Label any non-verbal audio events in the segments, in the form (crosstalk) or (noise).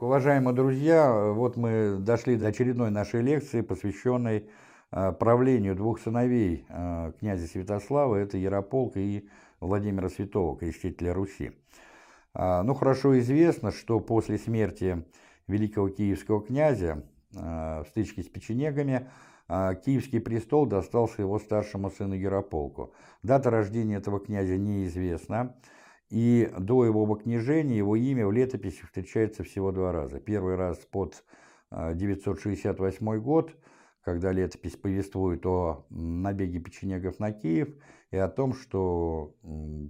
Уважаемые друзья, вот мы дошли до очередной нашей лекции, посвященной э, правлению двух сыновей э, князя Святослава, это Ярополка и Владимира Святого, крестителя Руси. А, ну, хорошо известно, что после смерти великого киевского князя в стычке с печенегами Киевский престол достался его старшему сыну Ярополку. Дата рождения этого князя неизвестна. И до его обокнижения его имя в летописи встречается всего два раза. Первый раз под 968 а, год, когда летопись повествует о набеге печенегов на Киев и о том, что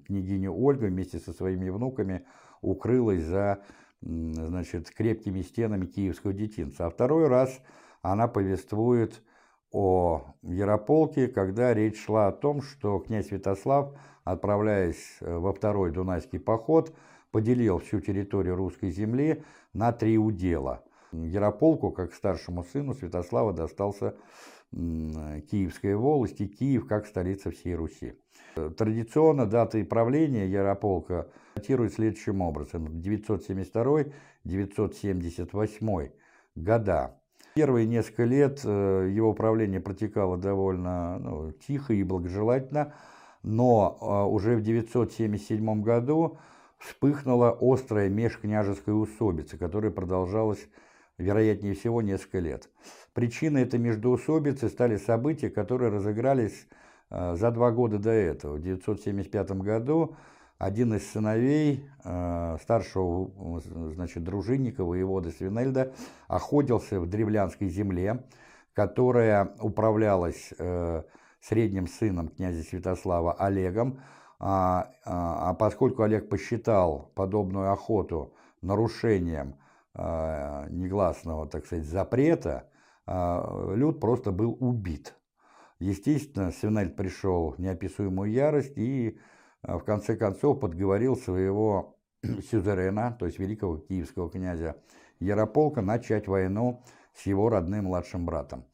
княгиня Ольга вместе со своими внуками укрылась за значит, крепкими стенами киевского детинца. А второй раз она повествует о Ярополке, когда речь шла о том, что князь Святослав, отправляясь э, во второй Дунайский поход, поделил всю территорию русской земли на три удела. Ярополку, как старшему сыну Святослава, достался Киевская волость и Киев как столица всей Руси. Традиционно даты правления Ярополка датируют следующим образом. 972-978 года. Первые несколько лет э, его правление протекало довольно ну, тихо и благожелательно, но э, уже в 977 году вспыхнула острая межкняжеская усобица, которая продолжалась, вероятнее всего, несколько лет. Причиной этой междоусобицы стали события, которые разыгрались э, за два года до этого. В 975 году один из сыновей э, старшего значит, дружинника, воевода Свинельда, охотился в древлянской земле, которая управлялась э, средним сыном князя Святослава Олегом, а, а, а поскольку Олег посчитал подобную охоту нарушением э, негласного, так сказать, запрета, э, Люд просто был убит. Естественно, Свинельд пришел в неописуемую ярость и а, в конце концов подговорил своего (clears throat) сюзерена, то есть великого киевского князя Ярополка, начать войну с его родным младшим братом.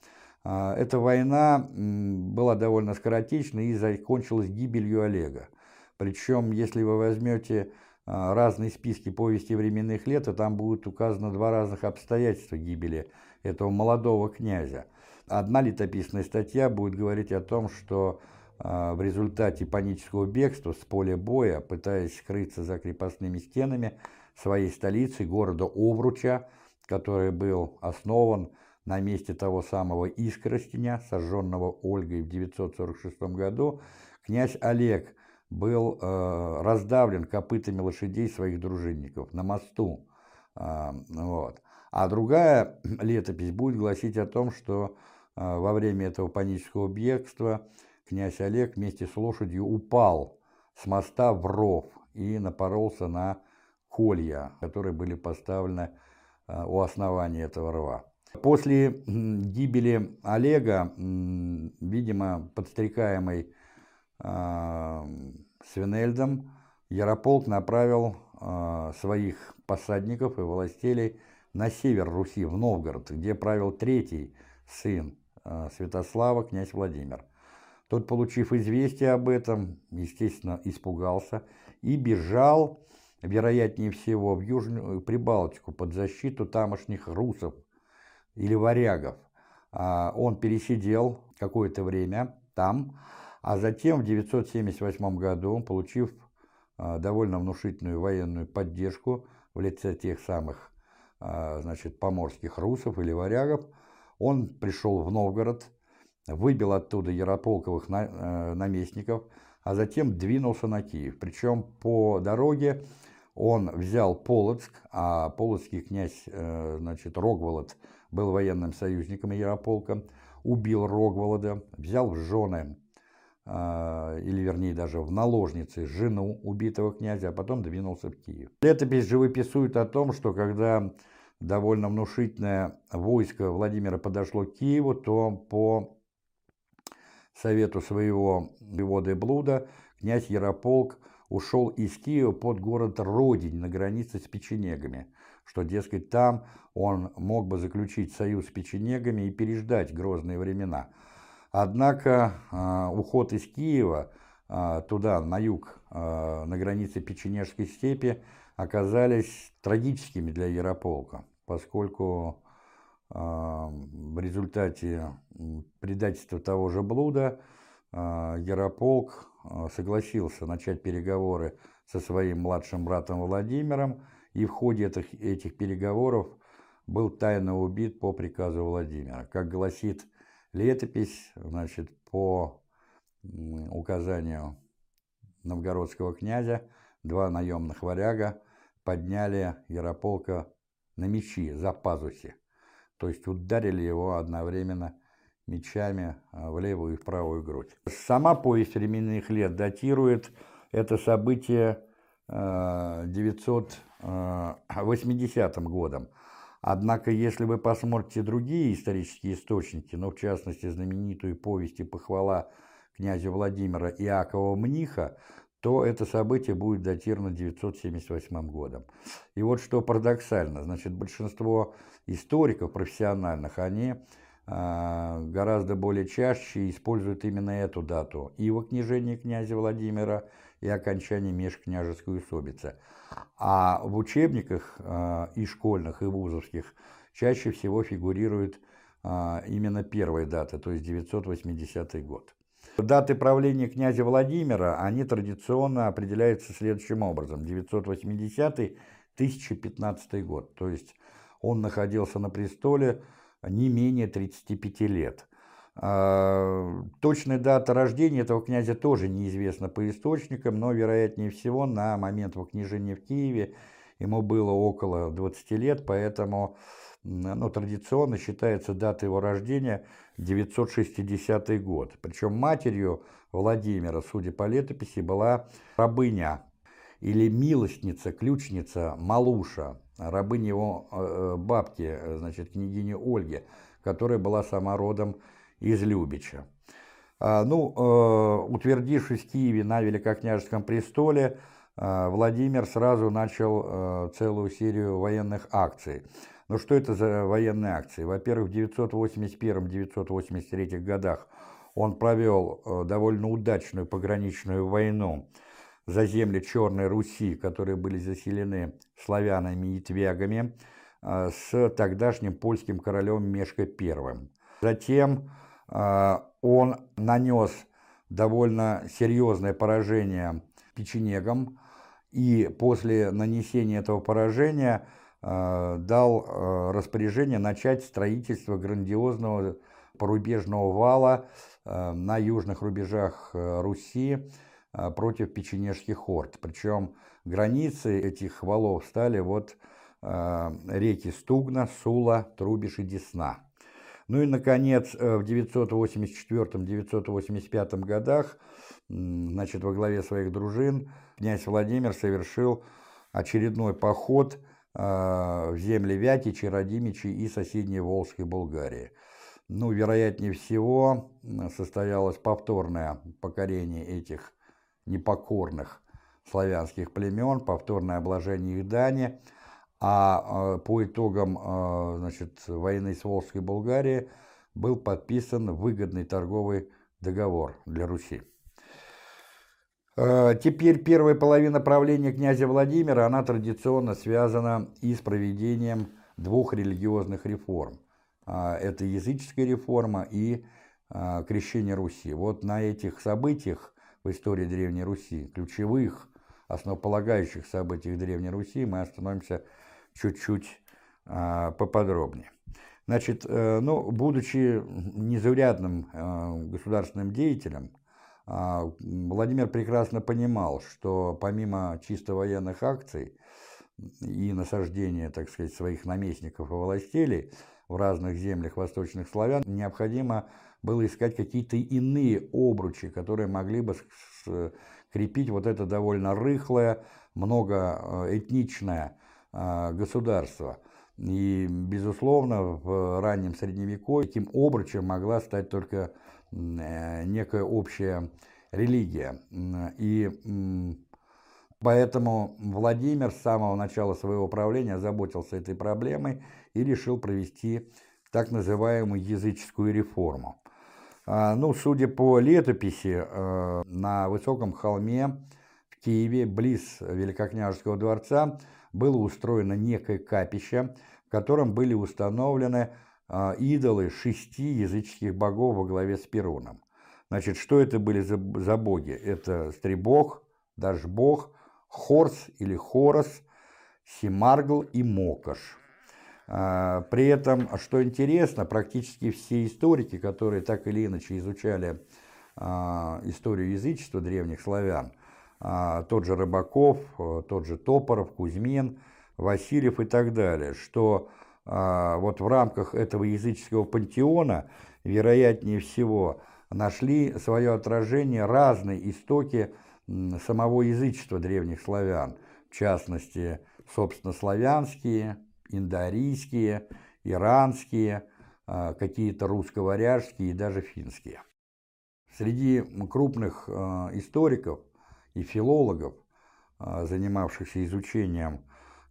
А, эта война была довольно скоротечной и закончилась гибелью Олега. Причем, если вы возьмете а, разные списки повести временных лет, то там будет указано два разных обстоятельства гибели этого молодого князя. Одна летописная статья будет говорить о том, что а, в результате панического бегства с поля боя, пытаясь скрыться за крепостными стенами своей столицы, города Овруча, который был основан на месте того самого Искоростеня, сожженного Ольгой в 946 году, князь Олег был э, раздавлен копытами лошадей своих дружинников на мосту. Э, вот. А другая (clears throat) летопись будет гласить о том, что э, во время этого панического бегства князь Олег вместе с лошадью упал с моста в ров и напоролся на колья, которые были поставлены э, у основания этого рва. После гибели Олега, видимо, подстрекаемый э, Свинельдом, Ярополк направил э, своих посадников и властелей на север Руси, в Новгород, где правил третий сын Святослава, князь Владимир. Тот, получив известие об этом, естественно, испугался и бежал, вероятнее всего, в Южную Прибалтику под защиту тамошних русов или варягов. А, он пересидел какое-то время там, а затем в 978 году, получив а, довольно внушительную военную поддержку в лице тех самых а, значит, поморских русов или варягов, он пришел в Новгород, выбил оттуда Ярополковых э, наместников, а затем двинулся на Киев. Причем по дороге он взял Полоцк, а полоцкий князь, э, значит, Рогволод был военным союзником Ярополка, убил Рогволода, взял в жены, э, или вернее даже в наложницы, жену убитого князя, а потом двинулся в Киев. Летопись же выписывает о том, что когда довольно внушительное войско Владимира подошло к Киеву, то по совету своего воеводы Блуда князь Ярополк ушел из Киева под город Родень на границе с печенегами, что, дескать, там он мог бы заключить союз с печенегами и переждать грозные времена. Однако э, уход из Киева э, туда, на юг, э, на границе Печенежской степи, оказались трагическими для Ярополка, поскольку в результате предательства того же блуда Ярополк согласился начать переговоры со своим младшим братом Владимиром, и в ходе этих, этих переговоров был тайно убит по приказу Владимира. Как гласит летопись, значит, по указанию новгородского князя, два наемных варяга подняли Ярополка на мечи за пазухи, то есть ударили его одновременно мечами а, в левую и в правую грудь. Сама повесть временных лет датирует это событие 980 э, годом. Однако, если вы посмотрите другие исторические источники, ну, в частности, знаменитую повесть и похвала князя Владимира Иакова Мниха, то это событие будет датировано 978 годом. И вот что парадоксально, значит, большинство историков профессиональных, они э, гораздо более чаще используют именно эту дату и во княжении князя Владимира, и окончания межкняжеской усобицы. А в учебниках э, и школьных, и вузовских чаще всего фигурирует э, именно первая дата, то есть 980 год. Даты правления князя Владимира, они традиционно определяются следующим образом. 980-1015 год, то есть он находился на престоле не менее 35 лет. А, точная дата рождения этого князя тоже неизвестна по источникам, но, вероятнее всего, на момент его княжения в Киеве ему было около 20 лет, поэтому ну, традиционно считается дата его рождения 960 год. Причем матерью Владимира, судя по летописи, была рабыня или милостница, ключница Малуша, рабыня его э, э бабки, значит, княгини Ольги, которая была сама родом из Любича. А, ну, э, утвердившись в Киеве на Великокняжеском престоле, э, Владимир сразу начал э, целую серию военных акций. Но что это за военные акции? Во-первых, в 981-983 годах он провел довольно удачную пограничную войну за земли Черной Руси, которые были заселены славянами и твягами, с тогдашним польским королем Мешко I. Затем он нанес довольно серьезное поражение печенегам, и после нанесения этого поражения а, дал а, распоряжение начать строительство грандиозного порубежного вала на южных рубежах Руси против печенежских хорд. Причем границы этих валов стали вот реки Стугна, Сула, Трубиш и Десна. Ну и, наконец, э, в 984-985 годах, значит, во главе своих дружин князь Владимир совершил очередной поход э, в земли Вятичи, Радимичи и соседней Волжской Болгарии. Ну, вероятнее всего, состоялось повторное покорение этих непокорных славянских племен, повторное обложение их дани – а, а по итогам а, значит, войны с Волжской Болгарией был подписан выгодный торговый договор для Руси. А, теперь первая половина правления князя Владимира, она традиционно связана и с проведением двух религиозных реформ. Это языческая реформа и крещение Руси. Вот на этих событиях в истории Древней Руси, ключевых, основополагающих событиях Древней Руси, мы остановимся чуть-чуть а, поподробнее. Значит, э, ну, будучи незаурядным э, государственным деятелем, а, Владимир прекрасно понимал, что помимо чисто военных акций и насаждения, так сказать, своих наместников и властелей в разных землях восточных славян, необходимо было искать какие-то иные обручи, которые могли бы скрепить вот это довольно рыхлое, многоэтничное а, государства. И, безусловно, в раннем Средневековье таким обручем могла стать только э, некая общая религия. И поэтому Владимир с самого начала своего правления заботился этой проблемой и решил провести так называемую языческую реформу. А, ну, судя по летописи, э, на высоком холме в Киеве, близ Великокняжеского дворца, было устроено некое капище, в котором были установлены э, идолы шести языческих богов во главе с Перуном. Значит, что это были за, за боги? Это Стребог, Дашбог, Хорс или Хорос, Симаргл и Мокош. А, при этом, что интересно, практически все историки, которые так или иначе изучали а, историю язычества древних славян, а, тот же Рыбаков, тот же Топоров, Кузьмин, Васильев и так далее, что вот в рамках этого языческого пантеона, вероятнее всего, нашли свое отражение разные истоки самого язычества древних славян, в частности, собственно, славянские, индоарийские, иранские, а, какие-то русско-варяжские и даже финские. Среди крупных а, историков и филологов, а, занимавшихся изучением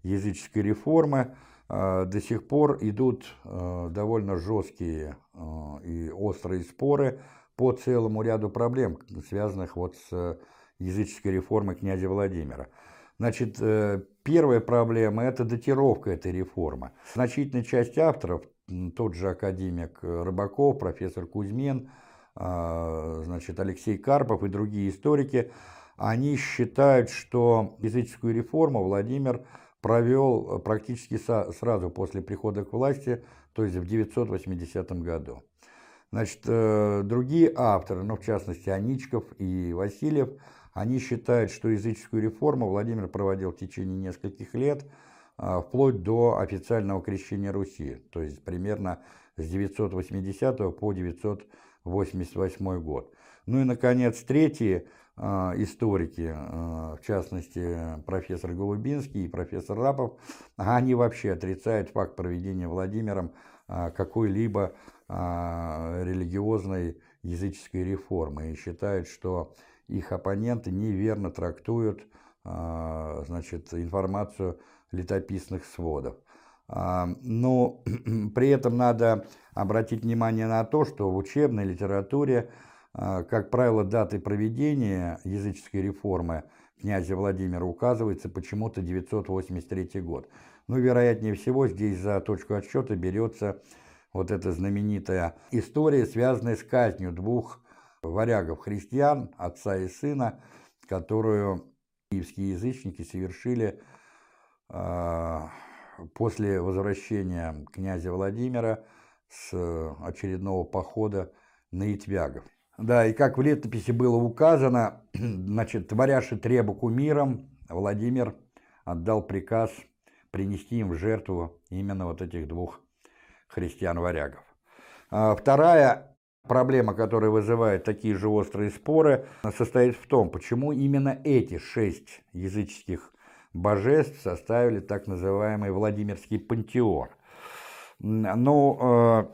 языческой реформы, до сих пор идут довольно жесткие и острые споры по целому ряду проблем, связанных вот с языческой реформой князя Владимира. Значит, э, первая проблема – это датировка этой реформы. Значительная часть авторов, тот же академик Рыбаков, профессор Кузьмин, а, значит, Алексей Карпов и другие историки, они считают, что языческую реформу Владимир провел практически сразу после прихода к власти, то есть в 980 году. Значит, э, другие авторы, ну, в частности, Аничков и Васильев – они считают, что языческую реформу Владимир проводил в течение нескольких лет, а, вплоть до официального крещения Руси, то есть примерно с 980 по 988 год. Ну и, наконец, третьи историки, а, в частности, профессор Голубинский и профессор Рапов, они вообще отрицают факт проведения Владимиром какой-либо религиозной языческой реформы и считают, что их оппоненты неверно трактуют а, значит, информацию летописных сводов. А, но (clears throat) при этом надо обратить внимание на то, что в учебной литературе, а, как правило, даты проведения языческой реформы князя Владимира указывается почему-то 983 год. Ну, вероятнее всего, здесь за точку отсчета берется вот эта знаменитая история, связанная с казнью двух варягов-христиан, отца и сына, которую киевские язычники совершили э, после возвращения князя Владимира с очередного похода на Итвягов. Да, и как в летописи было указано, (clears throat) значит, варяши требуку миром, Владимир отдал приказ принести им в жертву именно вот этих двух христиан-варягов. А вторая Проблема, которая вызывает такие же острые споры, состоит в том, почему именно эти шесть языческих божеств составили так называемый Владимирский пантеон. Ну, э,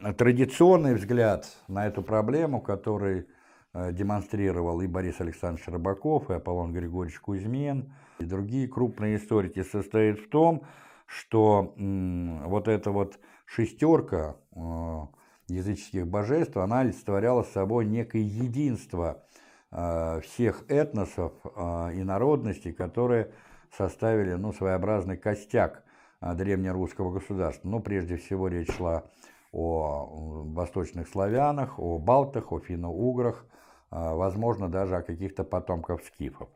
традиционный взгляд на эту проблему, который э, демонстрировал и Борис Александрович Рыбаков, и Аполлон Григорьевич Кузьмин, и другие крупные историки, состоит в том, что вот эта вот шестерка э, языческих божеств, она олицетворяла собой некое единство э, всех этносов и народностей, которые составили ну, своеобразный костяк древнерусского государства. Ну, прежде всего, речь шла о восточных славянах, о балтах, о финно-уграх, возможно, даже о каких-то потомках скифов.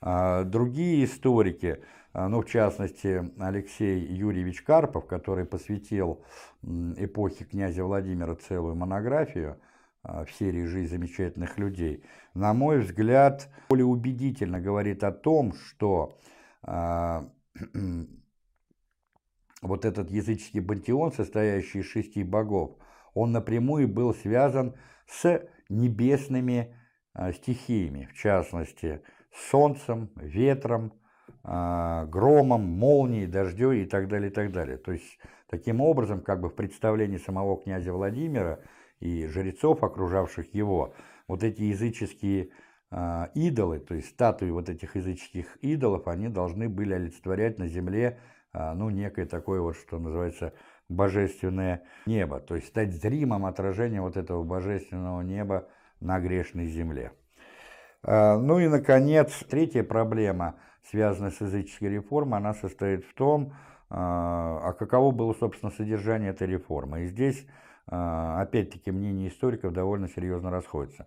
Другие историки а, ну, в частности, Алексей Юрьевич Карпов, который посвятил эпохе князя Владимира целую монографию а, в серии «Жизнь замечательных людей», на мой взгляд, более убедительно говорит о том, что а, (clears throat) вот этот языческий пантеон, состоящий из шести богов, он напрямую был связан с небесными стихиями, в частности, солнцем, ветром, а, громом, молнией, дождем и так далее, и так далее. То есть, таким образом, как бы в представлении самого князя Владимира и жрецов, окружавших его, вот эти языческие э, идолы, то есть статуи вот этих языческих идолов, они должны были олицетворять на земле, ну, некое такое вот, что называется, божественное небо, то есть стать зримым отражением вот этого божественного неба на грешной земле. А, ну и, наконец, третья проблема, связанная с языческой реформой, она состоит в том, а, а каково было, собственно, содержание этой реформы. И здесь, а, опять-таки, мнения историков довольно серьезно расходятся.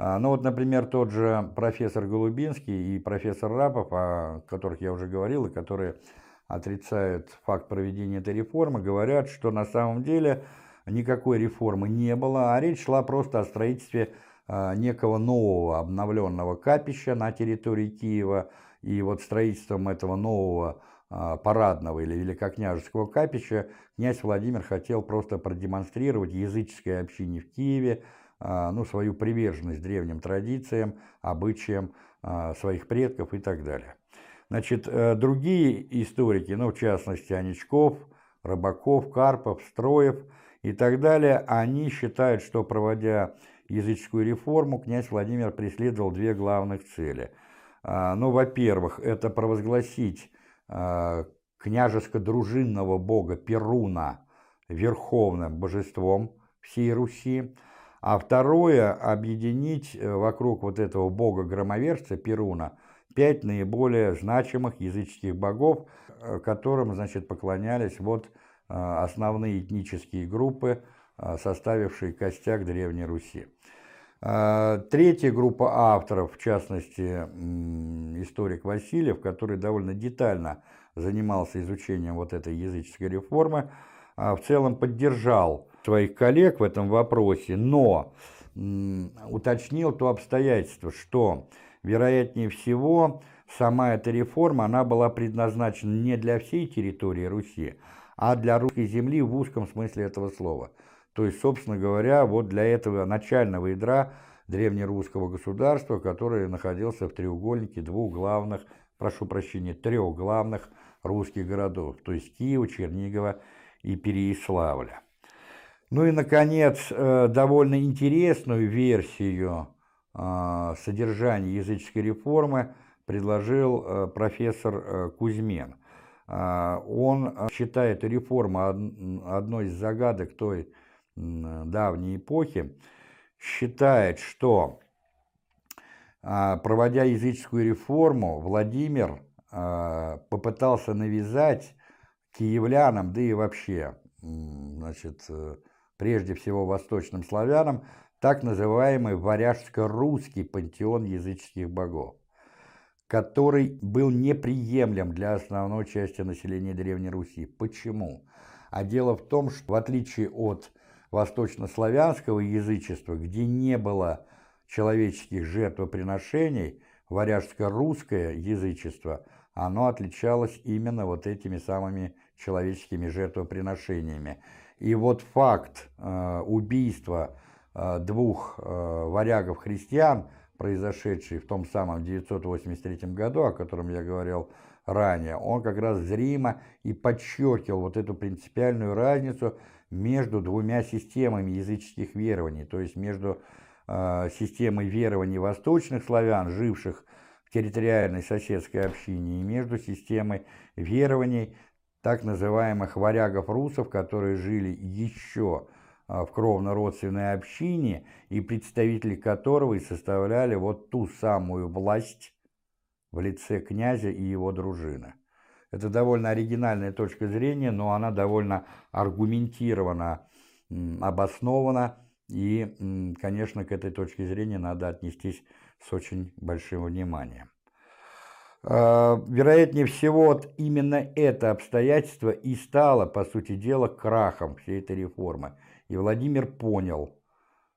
Ну вот, например, тот же профессор Голубинский и профессор Рапов, о которых я уже говорил, и которые отрицают факт проведения этой реформы, говорят, что на самом деле никакой реформы не было, а речь шла просто о строительстве а, некого нового обновленного капища на территории Киева. И вот строительством этого нового а, парадного или великокняжеского капища князь Владимир хотел просто продемонстрировать языческой общине в Киеве а, ну, свою приверженность древним традициям, обычаям своих предков и так далее. Значит, э, другие историки, ну, в частности, Аничков, Рыбаков, Карпов, Строев и так далее, они считают, что проводя языческую реформу, князь Владимир преследовал две главных цели. А, ну, во-первых, это провозгласить а, княжеско-дружинного бога Перуна верховным божеством всей Руси, а второе – объединить э, вокруг вот этого бога-громоверца Перуна пять наиболее значимых языческих богов, э, которым, значит, поклонялись вот э, основные этнические группы, составившие костяк Древней Руси. Третья группа авторов, в частности, историк Васильев, который довольно детально занимался изучением вот этой языческой реформы, в целом поддержал своих коллег в этом вопросе, но уточнил то обстоятельство, что, вероятнее всего, сама эта реформа, она была предназначена не для всей территории Руси, а для русской земли в узком смысле этого слова – то есть, собственно говоря, вот для этого начального ядра древнерусского государства, которое находился в треугольнике двух главных, прошу прощения, трех главных русских городов, то есть Киева, Чернигова и Переяславля. Ну и, наконец, э, довольно интересную версию э, содержания языческой реформы предложил э, профессор Кузьмен. Он считает реформу одной из загадок той давней эпохи, считает, что проводя языческую реформу, Владимир попытался навязать киевлянам, да и вообще, значит, э, прежде всего восточным славянам, так называемый варяжско-русский пантеон языческих богов, который был неприемлем для основной части населения Древней Руси. Почему? А дело в том, что в отличие от восточнославянского язычества, где не было человеческих жертвоприношений, варяжско-русское язычество, оно отличалось именно вот этими самыми человеческими жертвоприношениями. И вот факт э, убийства двух э, варягов-христиан, произошедший в том самом 983 году, о котором я говорил ранее, он как раз зримо и подчеркивал вот эту принципиальную разницу между двумя системами языческих верований, то есть между э, системой верований восточных славян, живших в территориальной соседской общине, и между системой верований так называемых варягов-русов, которые жили еще э, в кровно-родственной общине, и представители которого и составляли вот ту самую власть в лице князя и его дружины. Это довольно оригинальная точка зрения, но она довольно аргументирована, обоснована, и, конечно, к этой точке зрения надо отнестись с очень большим вниманием. А, вероятнее всего, вот именно это обстоятельство и стало, по сути дела, крахом всей этой реформы. И Владимир понял,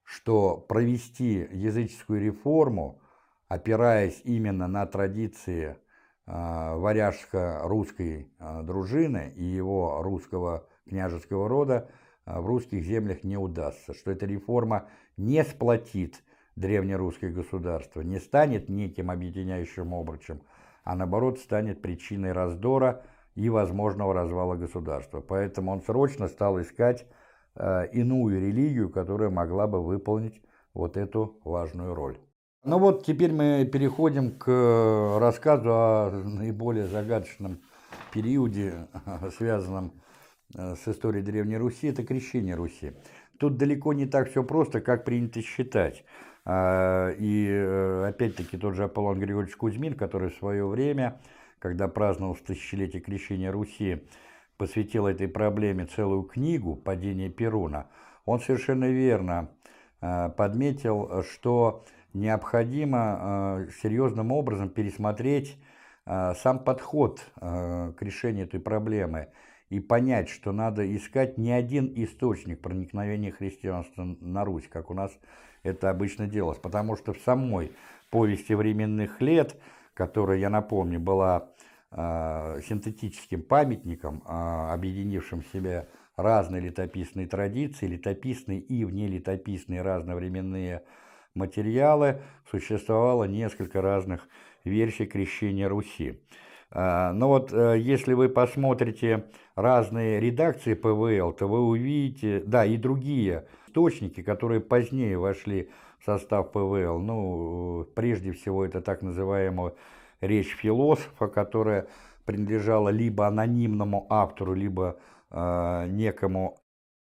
что провести языческую реформу, опираясь именно на традиции а, варяжско-русской а, дружины и его русского княжеского рода а, в русских землях не удастся, что эта реформа не сплотит древнерусское государство, не станет неким объединяющим обручем, а наоборот станет причиной раздора и возможного развала государства. Поэтому он срочно стал искать иную религию, которая могла бы выполнить вот эту важную роль. Ну вот теперь мы переходим к рассказу о наиболее загадочном периоде, (laughs) связанном э, с историей Древней Руси, это крещение Руси. Тут далеко не так все просто, как принято считать. И опять-таки тот же Аполлон Григорьевич Кузьмин, который в свое время, когда праздновал тысячелетие крещения Руси, посвятил этой проблеме целую книгу «Падение Перуна», он совершенно верно подметил, что необходимо серьезным образом пересмотреть сам подход к решению этой проблемы – и понять, что надо искать не один источник проникновения христианства на Русь, как у нас это обычно делалось. Потому что в самой повести временных лет, которая, я напомню, была э, синтетическим памятником, э, объединившим в себе разные летописные традиции, летописные и внелетописные разновременные материалы, существовало несколько разных версий крещения Руси. А, но вот э, если вы посмотрите разные редакции ПВЛ, то вы увидите, да, и другие источники, которые позднее вошли в состав ПВЛ. Ну, прежде всего, это так называемая речь философа, которая принадлежала либо анонимному автору, либо э, некому,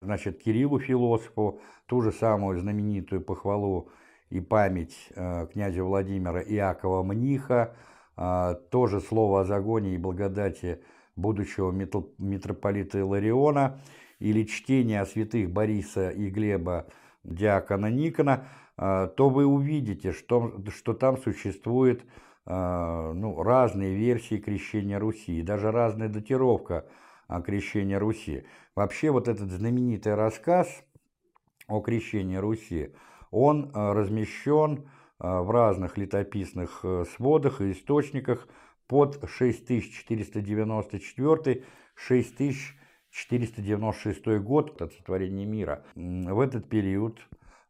значит, Кириллу философу, ту же самую знаменитую похвалу и память э, князя Владимира Иакова Мниха, а, тоже слово о загоне и благодати будущего митрополита Илариона или чтение о святых Бориса и Глеба диакона Никона, то вы увидите, что, что там существует ну, разные версии крещения Руси, даже разная датировка крещения Руси. Вообще вот этот знаменитый рассказ о крещении Руси, он размещен а, в разных летописных э, сводах и источниках под 6494-6496 год от сотворения мира. В этот период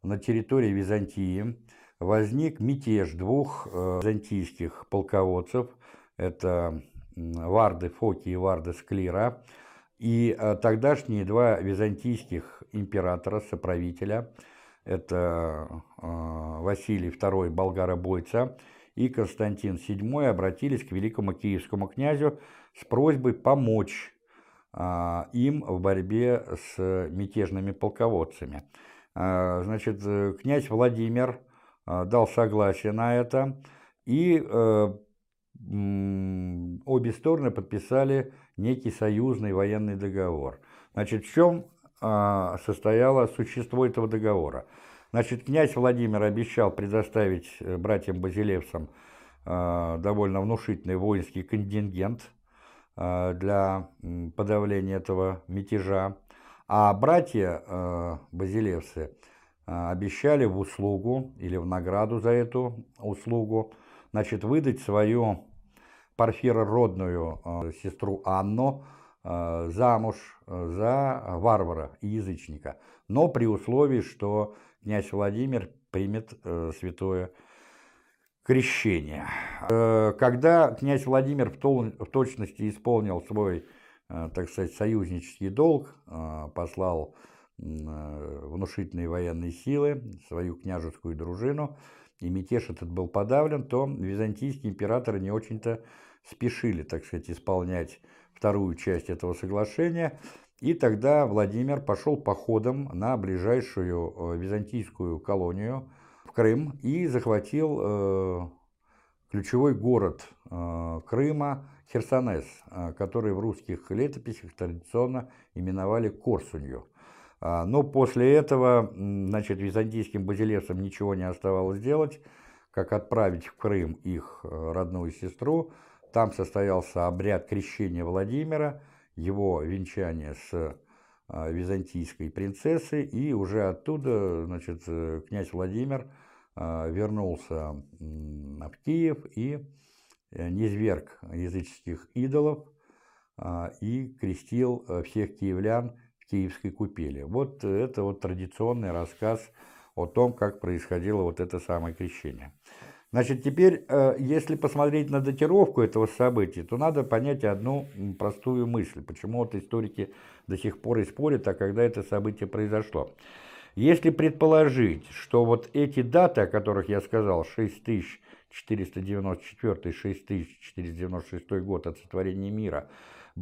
на территории Византии возник мятеж двух э, византийских полководцев, это Варды Фоки и Варды Склира, и э, тогдашние два византийских императора, соправителя – это а, Василий II Болгаробойца и Константин VII обратились к великому киевскому князю с просьбой помочь а, им в борьбе с мятежными полководцами. А, значит, князь Владимир дал согласие на это, и э, обе стороны подписали некий союзный военный договор. Значит, в чем а, состояло существо этого договора. Значит, князь Владимир обещал предоставить э, братьям-базилевцам а, довольно внушительный воинский контингент для подавления этого мятежа, а братья базилевцы обещали в услугу или в награду за эту услугу значит, выдать свою парфирородную сестру Анну Э, замуж э, за варвара и язычника, но при условии, что князь Владимир примет э, святое крещение. Когда князь Владимир в точности исполнил свой, так сказать, союзнический долг, послал внушительные военные силы, свою княжескую дружину, и мятеж этот был подавлен, то византийские императоры не очень-то спешили, так сказать, исполнять вторую часть этого соглашения, и тогда Владимир пошел походом на ближайшую э, византийскую колонию в Крым и захватил э, ключевой город э, Крыма Херсонес, который в русских летописях традиционно именовали Корсунью. А, но после этого значит, византийским базилевцам ничего не оставалось делать, как отправить в Крым их родную сестру, там состоялся обряд крещения Владимира, его венчание с а, византийской принцессой, и уже оттуда значит, э, князь Владимир а, вернулся в Киев и э, низверг языческих идолов и крестил э, всех киевлян Киевской купели. Вот это вот традиционный рассказ о том, как происходило вот это самое крещение. Значит, теперь, э, если посмотреть на датировку этого события, то надо понять одну простую мысль, почему вот историки до сих пор и спорят, а когда это событие произошло. Если предположить, что вот эти даты, о которых я сказал, 6494-6496 год от сотворения мира,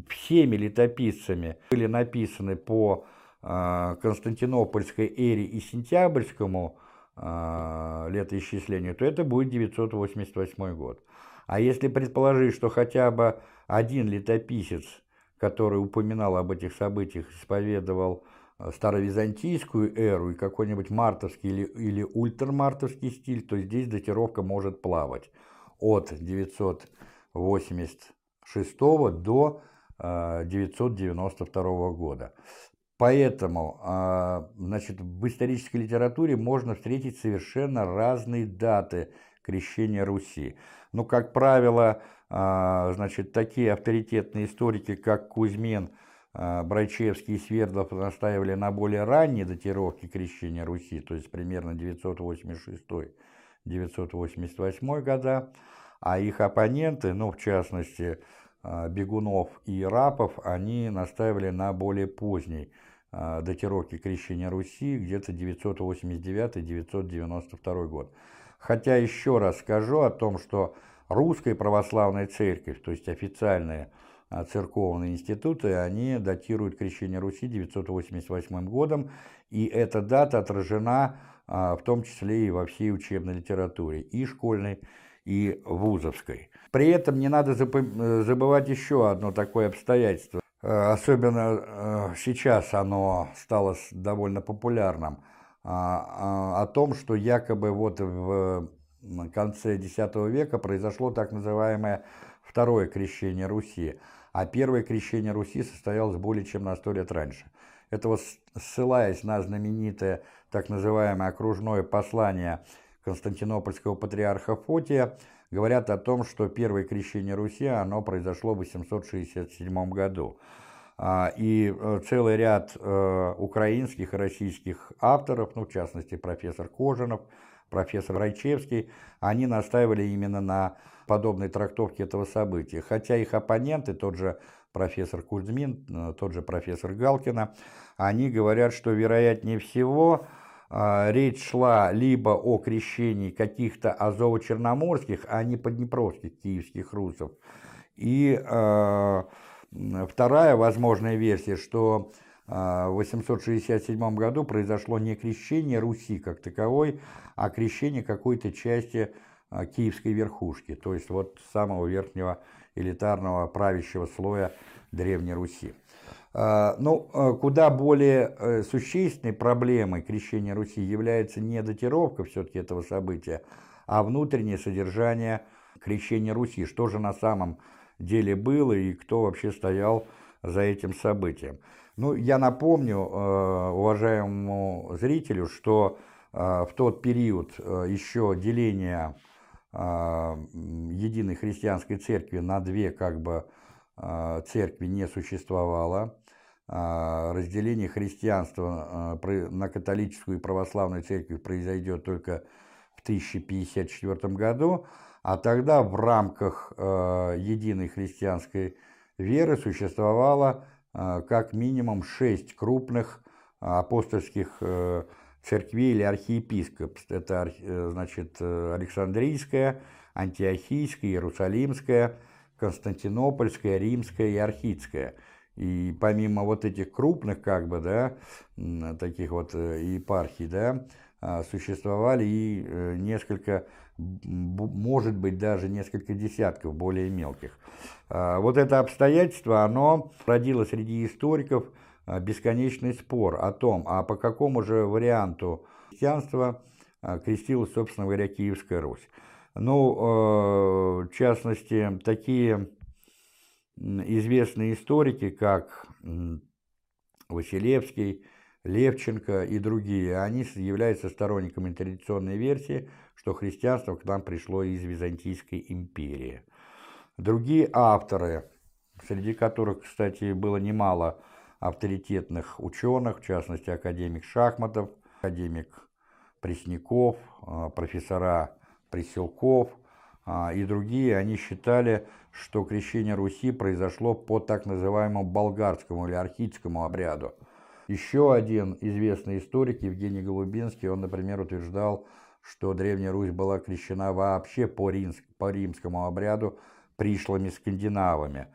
всеми летописцами были написаны по э, Константинопольской эре и Сентябрьскому э, летоисчисления, то это будет 988 год. А если предположить, что хотя бы один летописец, который упоминал об этих событиях, исповедовал э, старовизантийскую эру и какой-нибудь мартовский или, или ультрамартовский стиль, то здесь датировка может плавать от 986 до 992 э, года. Поэтому а, значит, в исторической литературе можно встретить совершенно разные даты крещения Руси. Ну, как правило, а, значит, такие авторитетные историки, как Кузьмин, а, Брайчевский и Свердлов настаивали на более ранней датировке крещения Руси, то есть примерно 986-988 года, а их оппоненты, ну, в частности, Бегунов и Рапов, они настаивали на более поздней а, датировки крещения Руси, где-то 989-992 год. Хотя еще раз скажу о том, что русская православная церковь, то есть официальные а, церковные институты, они датируют крещение Руси 988 годом, и эта дата отражена а, в том числе и во всей учебной литературе, и школьной, и вузовской. При этом не надо забывать еще одно такое обстоятельство. Э, особенно э, сейчас оно стало довольно популярным, а, а, о том, что якобы вот в конце X века произошло так называемое второе крещение Руси, а первое крещение Руси состоялось более чем на сто лет раньше. Это вот ссылаясь на знаменитое так называемое окружное послание Константинопольского патриарха Фотия, говорят о том, что первое крещение Руси, оно произошло в 867 году. А, и э, целый ряд э, украинских и российских авторов, ну, в частности, профессор Кожанов, профессор Райчевский, они настаивали именно на подобной трактовке этого события. Хотя их оппоненты, тот же профессор Кузьмин, э, тот же профессор Галкина, они говорят, что вероятнее всего речь шла либо о крещении каких-то азово-черноморских, а не поднепровских киевских русов. И э, вторая возможная версия, что э, в 867 году произошло не крещение Руси как таковой, а крещение какой-то части э, киевской верхушки, то есть вот самого верхнего элитарного правящего слоя Древней Руси. А, ну, а, куда более э, существенной проблемой крещения Руси является не датировка все-таки этого события, а внутреннее содержание крещения Руси, что же на самом деле было и кто вообще стоял за этим событием. Ну, я напомню э, уважаемому зрителю, что э, в тот период еще деление единой христианской церкви на две как бы церкви не существовало. А, разделение христианства а, на католическую и православную церковь произойдет только в 1054 году, а тогда в рамках а, единой христианской веры существовало как минимум шесть крупных апостольских э, церквей или архиепископств. Это э, значит, э, Александрийская, Антиохийская, Иерусалимская, Константинопольская, Римская и Архидская – и помимо вот этих крупных, как бы, да, таких вот э, епархий, да, а, существовали и э, несколько, может быть, даже несколько десятков более мелких. А, вот это обстоятельство, оно родило среди историков а, бесконечный спор о том, а по какому же варианту христианства крестилась, собственно говоря, Киевская Русь. Ну, э, в частности, такие известные историки, как Василевский, Левченко и другие, они являются сторонниками традиционной версии, что христианство к нам пришло из Византийской империи. Другие авторы, среди которых, кстати, было немало авторитетных ученых, в частности, академик Шахматов, академик Пресняков, а, профессора Приселков а, и другие, они считали, что крещение Руси произошло по так называемому болгарскому или архидскому обряду. Еще один известный историк, Евгений Голубинский, он, например, утверждал, что Древняя Русь была крещена вообще по, римск, по римскому обряду пришлыми скандинавами.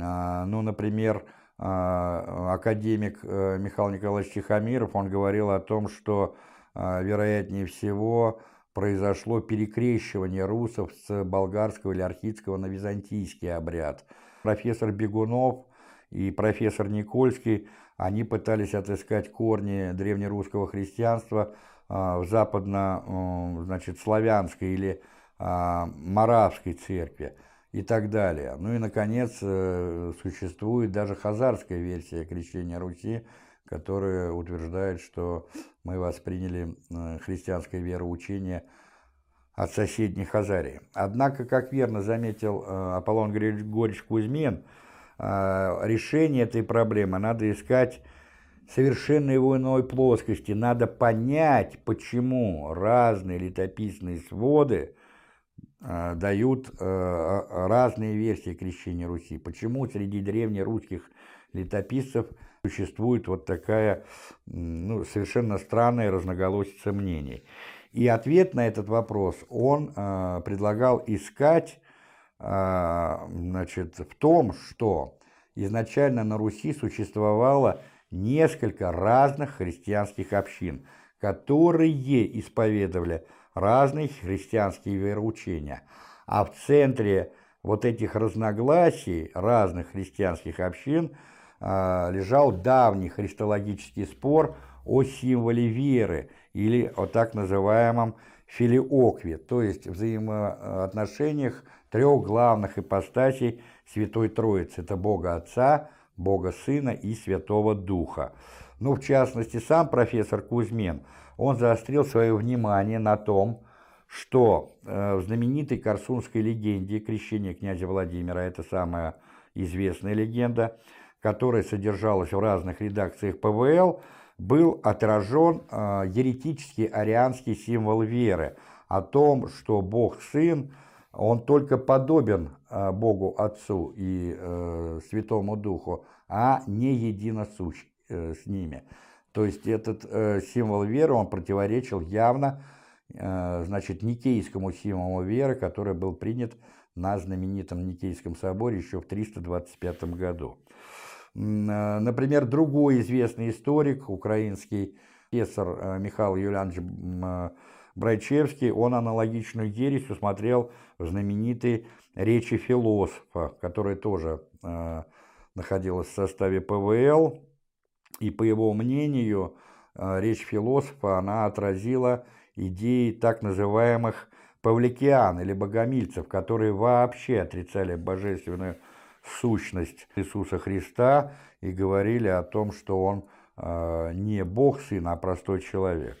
А, ну, например, а, академик э, Михаил Николаевич Тихомиров, он говорил о том, что вероятнее всего, произошло перекрещивание русов с болгарского или архидского на византийский обряд. Профессор Бегунов и профессор Никольский, они пытались отыскать корни древнерусского христианства а, в западно, значит, славянской или а, маравской церкви и так далее. Ну и, наконец, э, существует даже хазарская версия крещения Руси, которая утверждает, что мы восприняли э, христианское вероучение от соседней Хазарии. Однако, как верно заметил э, Аполлон Григорьевич Кузьмин, решение этой проблемы надо искать совершенно его иной плоскости. Надо понять, почему разные летописные своды Э, дают э, разные версии крещения Руси. Почему среди древнерусских летописцев существует вот такая ну, совершенно странная разноголосица мнений. И ответ на этот вопрос он э, предлагал искать значит, в том, что изначально на Руси существовало несколько разных христианских общин, которые исповедовали разные христианские вероучения. А в центре вот этих разногласий разных христианских общин э, лежал давний христологический спор о символе веры или о так называемом филиокве, то есть взаимоотношениях трех главных ипостасей Святой Троицы. Это Бога Отца, Бога Сына и Святого Духа. Ну, в частности, сам профессор Кузьмин – он заострил свое внимание на том, что э, в знаменитой Корсунской легенде крещения князя Владимира, это самая известная легенда, которая содержалась в разных редакциях ПВЛ, был отражен э, еретический арианский символ веры о том, что Бог-Сын, он только подобен э, Богу Отцу и Святому Духу, а не единосущ с ними. То есть этот э, символ веры, он противоречил явно э, значит, никейскому символу веры, который был принят на знаменитом Никейском соборе еще в 325 году. Э, например, другой известный историк, украинский профессор э, Михаил Юлианович э, Брайчевский, он аналогичную ересь усмотрел в знаменитой речи философа, которая тоже находилась в составе ПВЛ, и по его мнению, речь философа, она отразила идеи так называемых павликиан или богомильцев, которые вообще отрицали божественную сущность Иисуса Христа и говорили о том, что он э, не Бог Сын, а простой человек.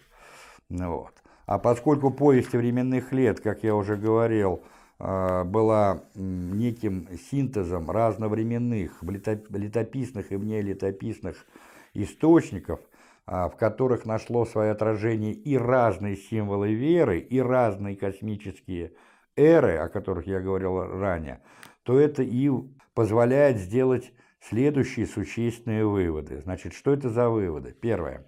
Вот. А поскольку повесть временных лет, как я уже говорил, э, была неким синтезом разновременных, летописных и внелетописных источников, а, в которых нашло свое отражение и разные символы веры, и разные космические эры, о которых я говорил ранее, то это и позволяет сделать следующие существенные выводы. Значит, что это за выводы? Первое.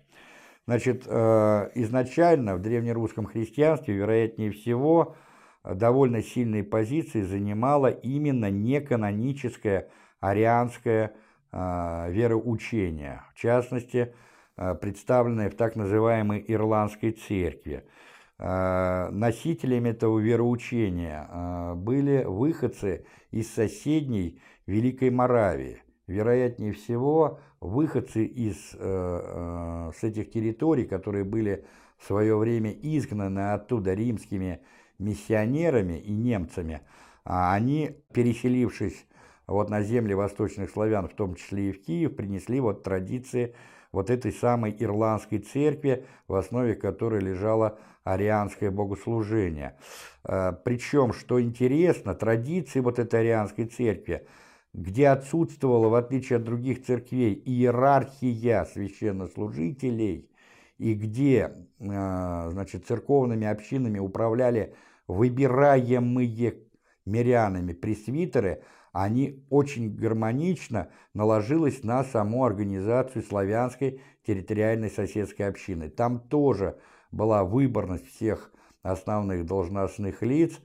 Значит, э, изначально в древнерусском христианстве, вероятнее всего, довольно сильные позиции занимала именно неканоническая арианская а, вероучения, в частности, а, представленные в так называемой Ирландской церкви. Носителями этого вероучения были выходцы из соседней Великой Моравии. Вероятнее всего, выходцы из, э, э, с этих территорий, которые были в свое время изгнаны оттуда римскими миссионерами и немцами, они, переселившись вот на земли восточных славян, в том числе и в Киев, принесли вот традиции вот этой самой ирландской церкви, в основе которой лежало арианское богослужение. А, Причем, что интересно, традиции вот этой арианской церкви, где отсутствовала, в отличие от других церквей, иерархия священнослужителей, и где а, значит, церковными общинами управляли выбираемые мирянами пресвитеры, они очень гармонично наложились на саму организацию славянской территориальной соседской общины. Там тоже была выборность всех основных должностных лиц,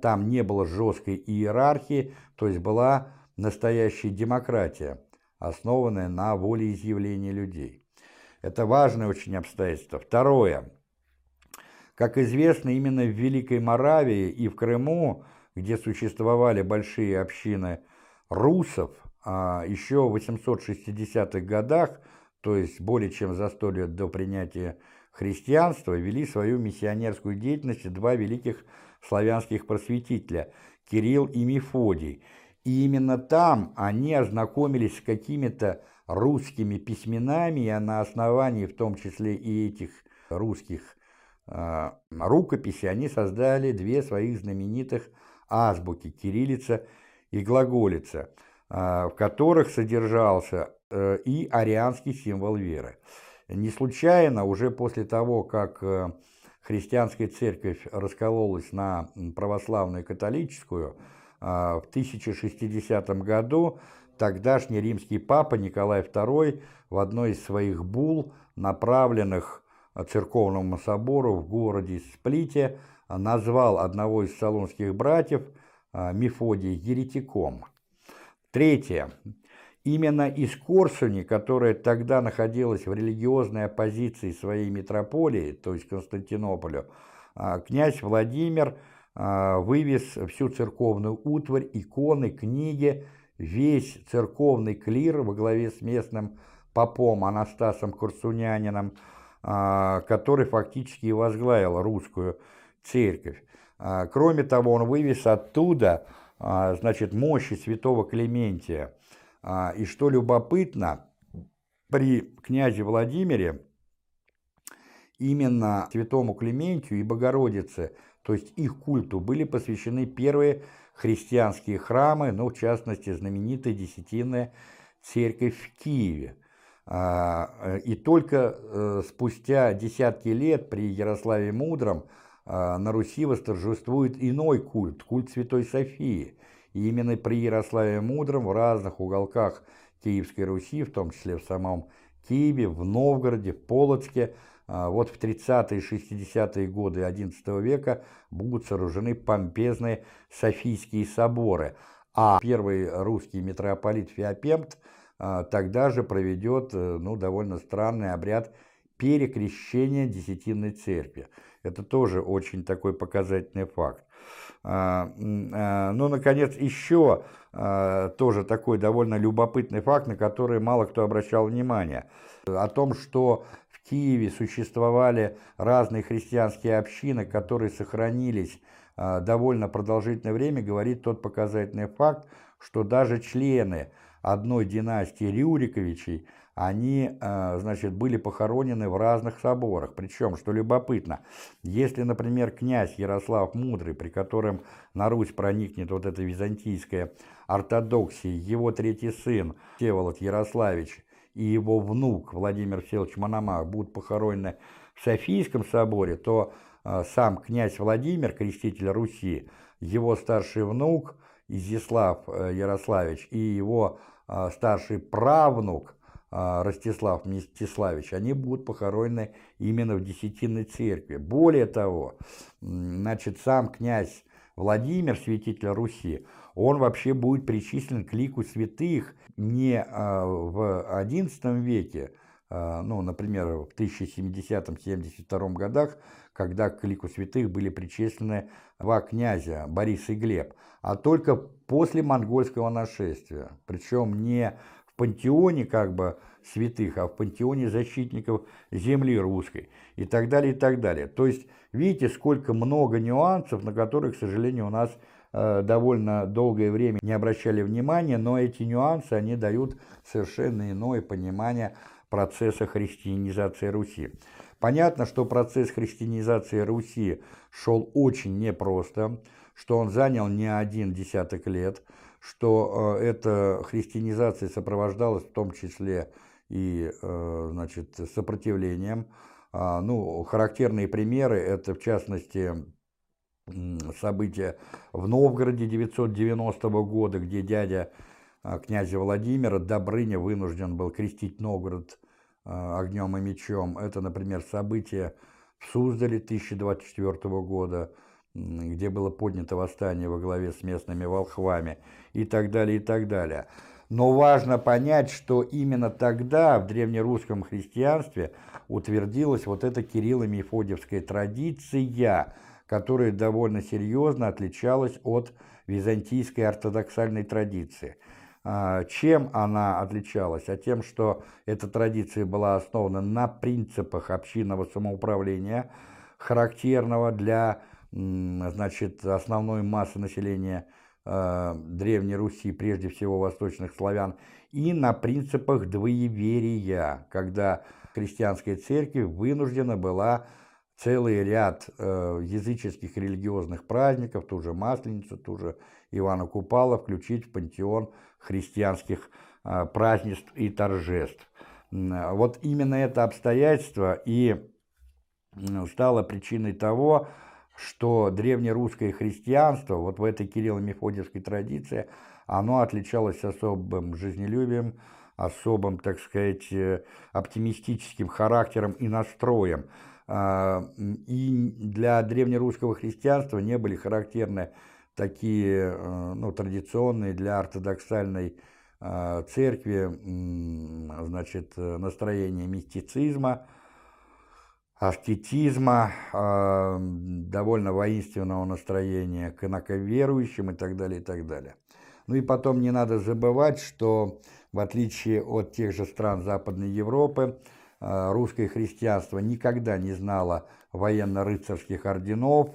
там не было жесткой иерархии, то есть была настоящая демократия, основанная на волеизъявлении людей. Это важное очень обстоятельство. Второе. Как известно, именно в Великой Моравии и в Крыму, где существовали большие общины русов, а еще в 860-х годах, то есть более чем за сто лет до принятия христианства, вели свою миссионерскую деятельность два великих славянских просветителя – Кирилл и Мефодий. И именно там они ознакомились с какими-то русскими письменами, а на основании в том числе и этих русских э, рукописей они создали две своих знаменитых азбуки – кириллица и глаголица, э, в которых содержался э, и арианский символ веры. Не случайно уже после того, как э, христианская церковь раскололась на православную и католическую, в 1060 году тогдашний римский папа Николай II в одной из своих бул, направленных церковному собору в городе Сплите, назвал одного из салонских братьев э, Мефодия еретиком. Третье. Именно из Корсуни, которая тогда находилась в религиозной оппозиции своей митрополии, то есть Константинополю, а, князь Владимир а, вывез всю церковную утварь, иконы, книги, весь церковный клир во главе с местным попом Анастасом Корсунянином, а, который фактически возглавил русскую церковь. Кроме того, он вывез оттуда значит, мощи святого Клементия, а, и что любопытно, при князе Владимире именно святому Клементию и Богородице, то есть их культу, были посвящены первые христианские храмы, ну, в частности, знаменитая Десятинная церковь в Киеве. А, и только э, спустя десятки лет при Ярославе Мудром а, на Руси восторжествует иной культ, культ Святой Софии – и именно при Ярославе Мудром в разных уголках Киевской Руси, в том числе в самом Киеве, в Новгороде, в Полоцке, вот в 30-е и 60-е годы XI века будут сооружены помпезные Софийские соборы, а первый русский митрополит Феопемт а, тогда же проведет э, ну, довольно странный обряд перекрещения Десятинной Церкви. Это тоже очень такой показательный факт. А, а, ну, наконец, еще а, тоже такой довольно любопытный факт, на который мало кто обращал внимание. О том, что в Киеве существовали разные христианские общины, которые сохранились довольно продолжительное время, говорит тот показательный факт, что даже члены одной династии Рюриковичей – они, э, значит, были похоронены в разных соборах. Причем, что любопытно, если, например, князь Ярослав Мудрый, при котором на Русь проникнет вот эта византийская ортодоксия, его третий сын Всеволод Ярославич и его внук Владимир Всеволодович Мономах будут похоронены в Софийском соборе, то э, сам князь Владимир, креститель Руси, его старший внук Изяслав э, Ярославич и его старший правнук – а, Ростислав Мстиславич, они будут похоронены именно в Десятинной церкви. Более того, значит, сам князь Владимир, святитель Руси, он вообще будет причислен к лику святых не а, в XI веке, а, ну, например, в 1070-72 годах, когда к лику святых были причислены два князя, Борис и Глеб, а только после монгольского нашествия. Причем не в пантеоне как бы святых, а в пантеоне защитников земли русской и так далее, и так далее. То есть, видите, сколько много нюансов, на которые, к сожалению, у нас э, довольно долгое время не обращали внимания, но эти нюансы, они дают совершенно иное понимание процесса христианизации Руси. Понятно, что процесс христианизации Руси шел очень непросто, что он занял не один десяток лет, что э, эта христианизация сопровождалась в том числе и э, значит, сопротивлением. А, ну, характерные примеры – это, в частности, события в Новгороде 990 года, где дядя а, князя Владимира Добрыня вынужден был крестить Новгород а, огнем и мечом. Это, например, событие в Суздале 1024 года, где было поднято восстание во главе с местными волхвами и так далее, и так далее. Но важно понять, что именно тогда в древнерусском христианстве утвердилась вот эта Кирилло-Мефодиевская традиция, которая довольно серьезно отличалась от византийской ортодоксальной традиции. А, чем она отличалась? А тем, что эта традиция была основана на принципах общинного самоуправления, характерного для значит, основной массы населения э, Древней Руси, прежде всего восточных славян, и на принципах двоеверия, когда христианская церковь вынуждена была целый ряд э, языческих религиозных праздников, ту же Масленицу, ту же Ивана Купала, включить в пантеон христианских э, празднеств и торжеств. Вот именно это обстоятельство и стало причиной того, что древнерусское христианство, вот в этой Кирилло-Мефодиевской традиции, оно отличалось особым жизнелюбием, особым, так сказать, э, оптимистическим характером и настроем. А, и для древнерусского христианства не были характерны такие э, ну, традиционные для ортодоксальной э, церкви значит, настроения мистицизма, аскетизма, э, довольно воинственного настроения к инаковерующим и так далее, и так далее. Ну и потом не надо забывать, что в отличие от тех же стран Западной Европы, э, русское христианство никогда не знало военно-рыцарских орденов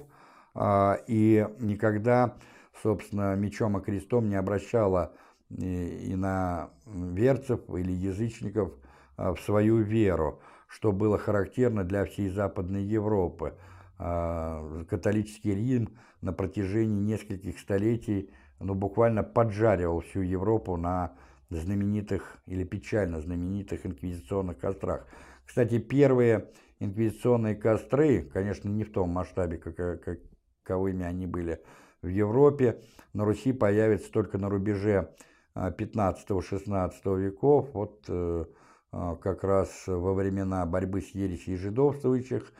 э, и никогда, собственно, мечом и крестом не обращало и на верцев или язычников в свою веру что было характерно для всей Западной Европы. Католический Рим на протяжении нескольких столетий ну, буквально поджаривал всю Европу на знаменитых или печально знаменитых инквизиционных кострах. Кстати, первые инквизиционные костры, конечно, не в том масштабе, как, каковыми они были в Европе, на Руси появятся только на рубеже 15-16 а, веков. Вот э, а, как раз во времена борьбы с ересью жидовствующих,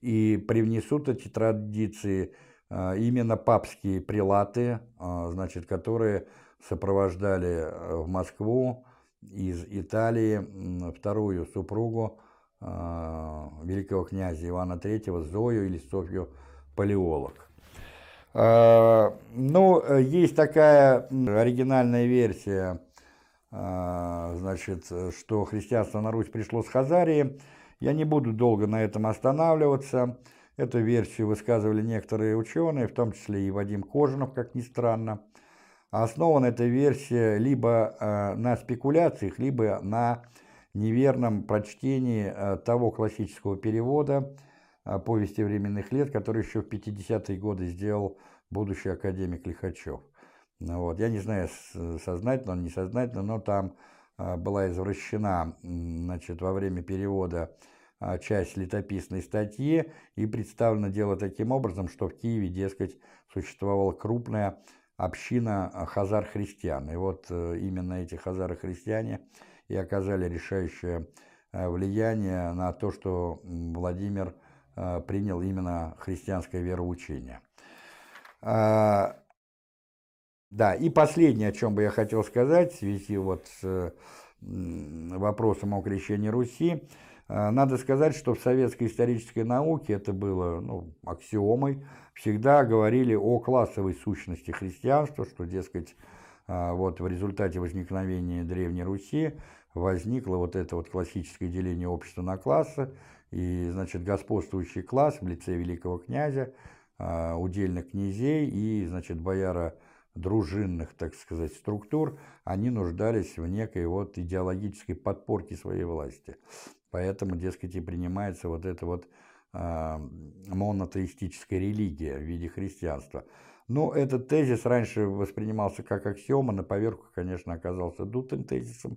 и привнесут эти традиции а, именно папские прилаты, значит, которые сопровождали в Москву из Италии вторую супругу великого князя Ивана III, Зою или Софью Палеолог. Ну, есть такая оригинальная версия значит, что христианство на Русь пришло с Хазарии. Я не буду долго на этом останавливаться. Эту версию высказывали некоторые ученые, в том числе и Вадим Кожинов, как ни странно. Основана эта версия либо а, на спекуляциях, либо на неверном прочтении а, того классического перевода «Повести временных лет», который еще в 50-е годы сделал будущий академик Лихачев. Ну вот. Я не знаю, сознательно он, несознательно, но там была извращена значит, во время перевода часть летописной статьи и представлено дело таким образом, что в Киеве, дескать, существовала крупная община а, хазар-христиан. И вот э, именно эти хазары-христиане и оказали решающее влияние на то, что Владимир принял именно христианское вероучение. Да, и последнее, о чем бы я хотел сказать в связи вот с вопросом о крещении Руси, э, надо сказать, что в советской исторической науке это было ну, аксиомой. Всегда говорили о классовой сущности христианства, что, дескать, э, вот в результате возникновения Древней Руси возникло вот это вот классическое деление общества на классы, и, значит, господствующий класс в лице великого князя, э, удельных князей и, значит, бояра дружинных, так сказать, структур, они нуждались в некой вот идеологической подпорке своей власти. Поэтому, дескать, и принимается вот эта вот э, монотеистическая религия в виде христианства. Но этот тезис раньше воспринимался как аксиома, на поверку, конечно, оказался дутым тезисом.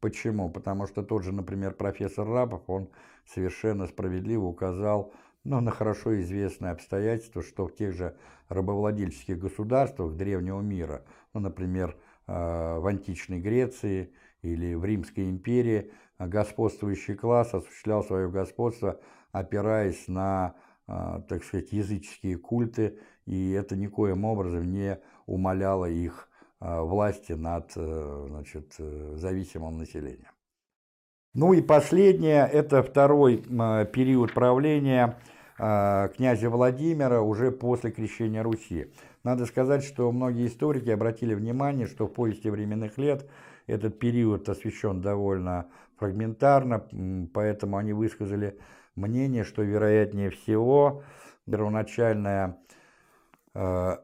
Почему? Потому что тот же, например, профессор Рабов, он совершенно справедливо указал но на хорошо известное обстоятельство, что в тех же рабовладельческих государствах древнего мира, ну, например, э, в античной Греции или в Римской империи, господствующий класс осуществлял свое господство, опираясь на, э, так сказать, языческие культы, и это никоим образом не умаляло их власти над значит, зависимым населением. Ну и последнее, это второй период правления князя Владимира уже после крещения Руси. Надо сказать, что многие историки обратили внимание, что в повести временных лет этот период освещен довольно фрагментарно, поэтому они высказали мнение, что вероятнее всего первоначальная э,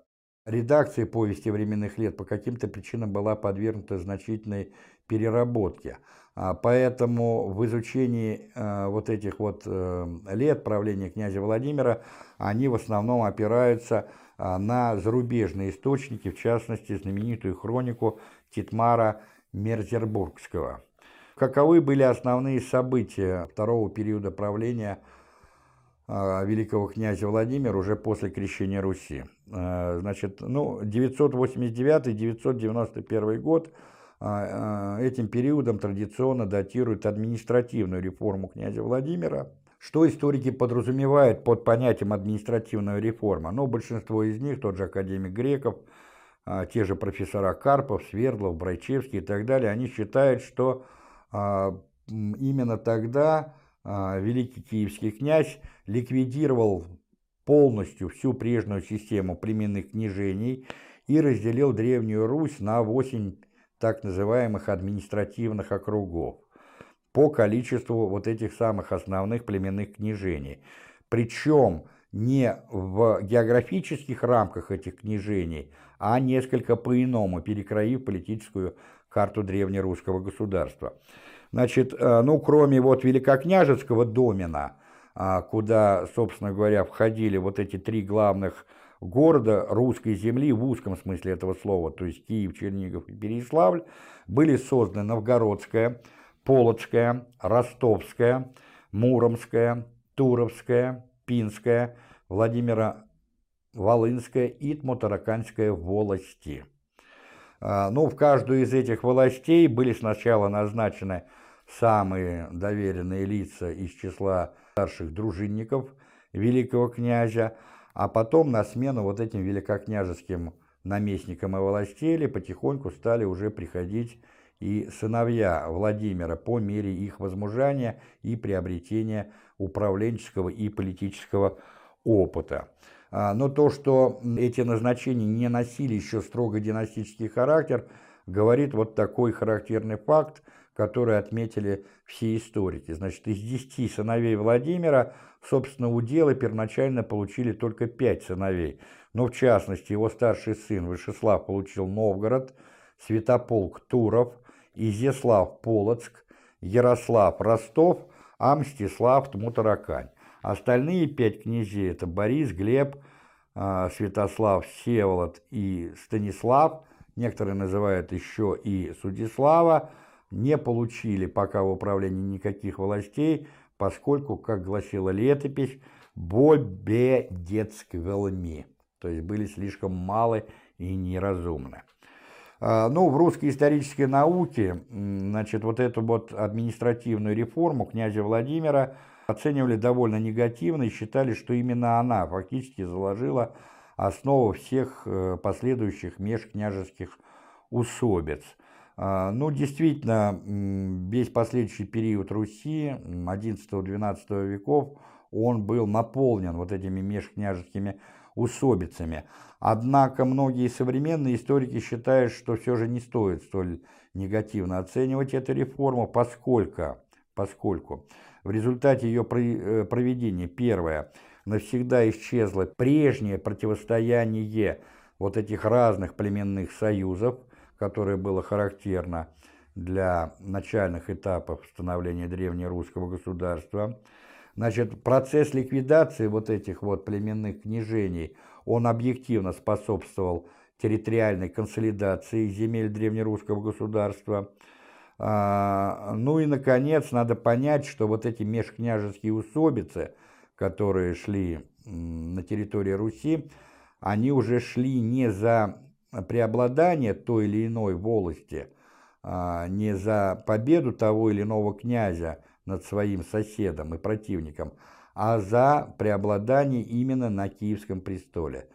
редакция повести временных лет по каким-то причинам была подвергнута значительной переработке. А поэтому в изучении э, вот этих вот э, лет правления князя Владимира они в основном опираются э, на зарубежные источники, в частности знаменитую хронику Титмара Мерзербургского. Каковы были основные события второго периода правления э, великого князя Владимира уже после крещения Руси? Э, значит, ну, 989-991 год э, этим периодом традиционно датируют административную реформу князя Владимира. Что историки подразумевают под понятием административная реформа? Ну, большинство из них, тот же академик Греков, те же профессора Карпов, Свердлов, Брайчевский и так далее, они считают, что а, именно тогда а, великий киевский князь ликвидировал полностью всю прежнюю систему племенных княжений и разделил Древнюю Русь на восемь так называемых административных округов по количеству вот этих самых основных племенных княжений. Причем не в географических рамках этих княжений, а несколько по-иному, перекроив политическую карту древнерусского государства. Значит, э, ну, кроме вот великокняжеского домена, а, куда, собственно говоря, входили вот эти три главных города русской земли в узком смысле этого слова, то есть Киев, Чернигов и Переславль, были созданы Новгородская, Полоцкая, Ростовская, Муромская, Туровская, Пинская, Владимира Волынская и Тмутараканская волости. А, ну, в каждую из этих властей были сначала назначены самые доверенные лица из числа старших дружинников великого князя, а потом на смену вот этим великокняжеским наместникам и властели потихоньку стали уже приходить и сыновья Владимира по мере их возмужания и приобретения управленческого и политического опыта. А, но то, что эти назначения не носили еще строго династический характер, говорит вот такой характерный факт, который отметили все историки. Значит, из десяти сыновей Владимира, собственно, уделы первоначально получили только пять сыновей. Но, в частности, его старший сын Вышеслав получил Новгород, Святополк Туров, Изяслав Полоцк, Ярослав Ростов, а Мстислав Тмутаракань. Остальные пять князей – это Борис, Глеб, а, Святослав, Всеволод и Станислав, некоторые называют еще и Судислава, не получили пока в управлении никаких властей, поскольку, как гласила летопись, «бобедецквелми», то есть были слишком малы и неразумны. А, ну, в русской исторической науке, значит, вот эту вот административную реформу князя Владимира – оценивали довольно негативно и считали, что именно она фактически заложила основу всех э, последующих межкняжеских усобиц. А, ну, действительно, весь последующий период Руси, XI-XII веков, он был наполнен вот этими межкняжескими усобицами. Однако многие современные историки считают, что все же не стоит столь негативно оценивать эту реформу, поскольку, поскольку в результате ее э, проведения, первое, навсегда исчезло прежнее противостояние вот этих разных племенных союзов, которое было характерно для начальных этапов становления древнерусского государства. Значит, процесс ликвидации вот этих вот племенных княжений, он объективно способствовал территориальной консолидации земель древнерусского государства – ну и, наконец, надо понять, что вот эти межкняжеские усобицы, которые шли на территории Руси, они уже шли не за преобладание той или иной волости, а, не за победу того или иного князя над своим соседом и противником, а за преобладание именно на Киевском престоле.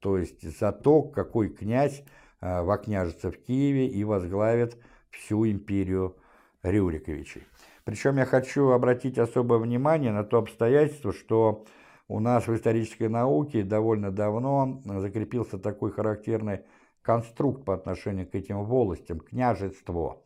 То есть за то, какой князь во княжество в Киеве и возглавит всю империю Рюриковичей. Причем я хочу обратить особое внимание на то обстоятельство, что у нас в исторической науке довольно давно закрепился такой характерный конструкт по отношению к этим волостям, княжество.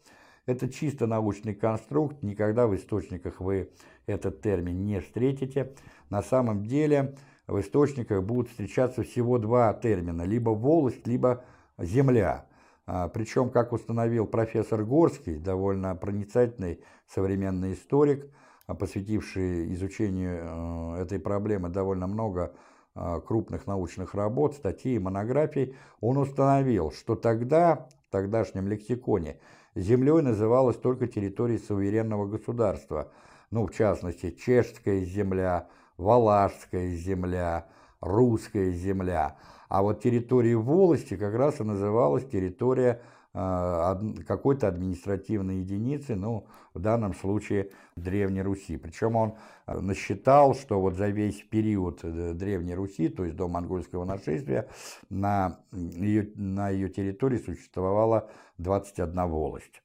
Это чисто научный конструкт, никогда в источниках вы этот термин не встретите. На самом деле в источниках будут встречаться всего два термина, либо волость, либо земля. А, Причем, как установил профессор Горский, довольно проницательный современный историк, а, посвятивший изучению э, этой проблемы довольно много а, крупных научных работ, статей и монографий, он установил, что тогда, в тогдашнем лексиконе, землей называлась только территория суверенного государства, ну, в частности, чешская земля, валашская земля, русская земля – а вот территория волости как раз и называлась территория а, какой-то административной единицы, ну, в данном случае Древней Руси. Причем он а, насчитал, что вот за весь период э, Древней Руси, то есть до монгольского нашествия, на ее, на ее территории существовала 21 волость.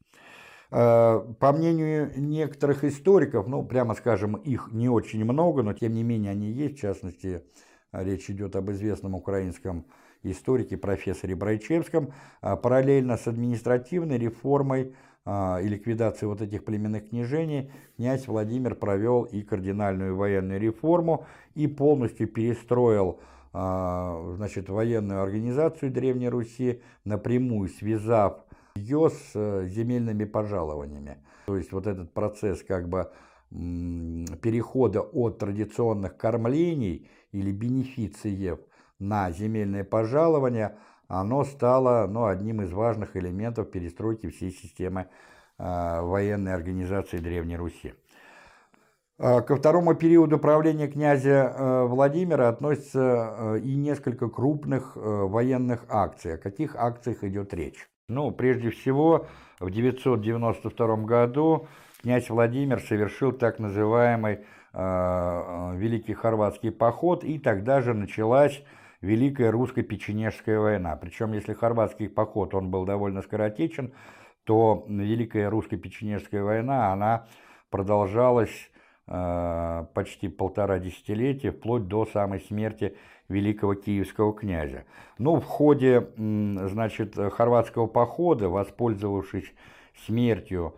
А, по мнению некоторых историков, ну, прямо скажем, их не очень много, но тем не менее они есть, в частности, Речь идет об известном украинском историке профессоре Брайчевском. А, параллельно с административной реформой а, и ликвидацией вот этих племенных княжений князь Владимир провел и кардинальную военную реформу и полностью перестроил а, значит, военную организацию Древней Руси, напрямую связав ее с э, земельными пожалованиями. То есть вот этот процесс как бы перехода от традиционных кормлений или бенефициев на земельное пожалование, оно стало ну, одним из важных элементов перестройки всей системы э, военной организации Древней Руси. А, ко второму периоду правления князя э, Владимира относится э, и несколько крупных военных акций. О каких акциях идет речь? Ну, прежде всего, в 992 году князь Владимир совершил так называемый Великий Хорватский поход, и тогда же началась Великая русско-печенежская война. Причем, если хорватский поход, он был довольно скоротечен, то Великая русско-печенежская война, она продолжалась э, почти полтора десятилетия, вплоть до самой смерти великого киевского князя. Но ну, в ходе, значит, хорватского похода, воспользовавшись смертью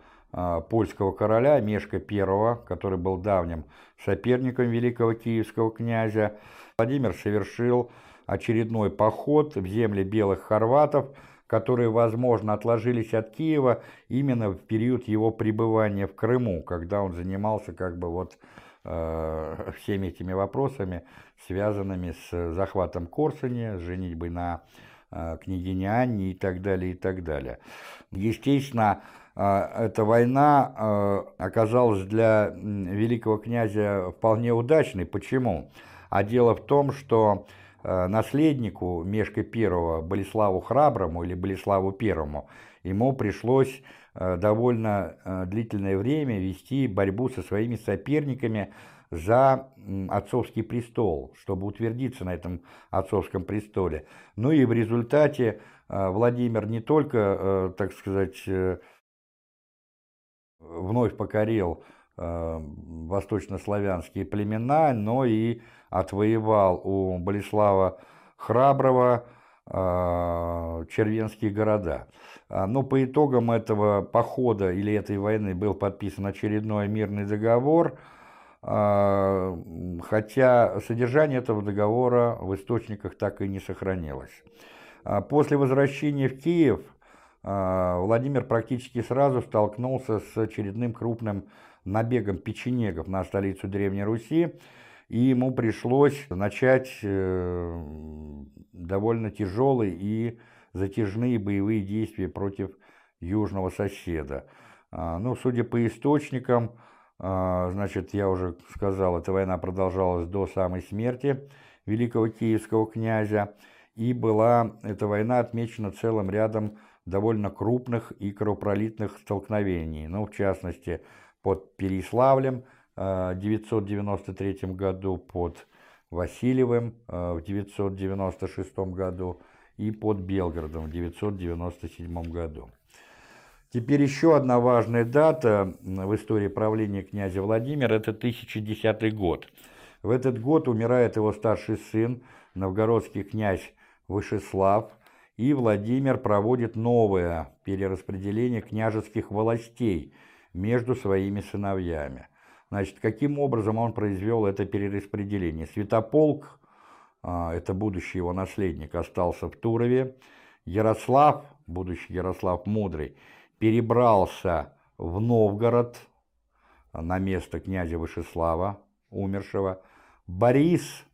польского короля Мешка I, который был давним соперником великого киевского князя, Владимир совершил очередной поход в земли белых хорватов, которые, возможно, отложились от Киева именно в период его пребывания в Крыму, когда он занимался как бы вот э, всеми этими вопросами, связанными с захватом Корсуни, с женитьбой на э, княгине Анне и так далее, и так далее. Естественно, а, эта война а, оказалась для великого князя вполне удачной. Почему? А дело в том, что а, наследнику Мешка I, Болеславу Храброму или Болеславу Первому, ему пришлось довольно длительное время вести борьбу со своими соперниками за отцовский престол, чтобы утвердиться на этом отцовском престоле. Ну и в результате Владимир не только, так сказать, э, вновь покорил э, восточнославянские племена, но и отвоевал у Болеслава Храброго э, червенские города. А, но по итогам этого похода или этой войны был подписан очередной мирный договор, э, хотя содержание этого договора в источниках так и не сохранилось. А после возвращения в Киев а, Владимир практически сразу столкнулся с очередным крупным набегом печенегов на столицу Древней Руси, и ему пришлось начать э, довольно тяжелые и затяжные боевые действия против южного соседа. А, ну, судя по источникам, а, значит, я уже сказал, эта война продолжалась до самой смерти великого киевского князя, и была эта война отмечена целым рядом довольно крупных и кровопролитных столкновений. Ну, в частности, под Переславлем э, в 993 году, под Васильевым э, в 996 году и под Белгородом в 997 году. Теперь еще одна важная дата в истории правления князя Владимира – это 1010 год. В этот год умирает его старший сын, новгородский князь Вышеслав, и Владимир проводит новое перераспределение княжеских властей между своими сыновьями. Значит, каким образом он произвел это перераспределение? Святополк, а, это будущий его наследник, остался в Турове. Ярослав, будущий Ярослав Мудрый, перебрался в Новгород на место князя Вышеслава, умершего. Борис,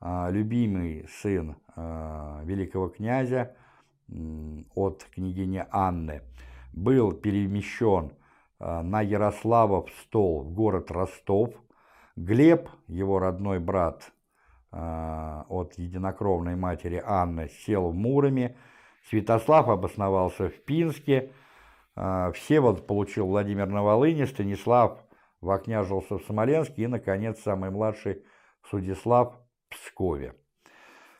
а, любимый сын а, великого князя от княгини Анны, был перемещен а, на Ярославов стол в город Ростов. Глеб, его родной брат от единокровной матери Анны, сел в Муроме. Святослав обосновался в Пинске. Всеволод получил Владимир на Волыне, Станислав вокняжился в Смоленске и, наконец, самый младший Судислав в Пскове.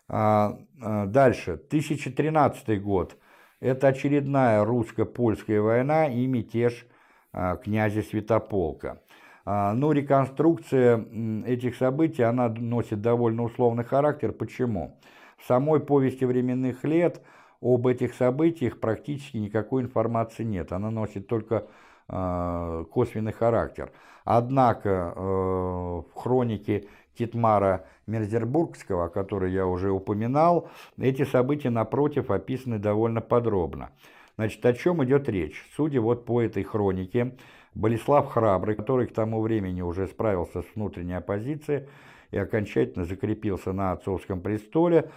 А, а, дальше, 1013 год. Это очередная русско-польская война и мятеж а, князя Святополка. Но ну, реконструкция этих событий, она носит довольно условный характер. Почему? В самой повести временных лет об этих событиях практически никакой информации нет. Она носит только косвенный характер. Однако э, в хронике Титмара Мерзербургского, о которой я уже упоминал, эти события, напротив, описаны довольно подробно. Значит, о чем идет речь? Судя вот по этой хронике, Болеслав Храбрый, который к тому времени уже справился с внутренней оппозицией и окончательно закрепился на отцовском престоле,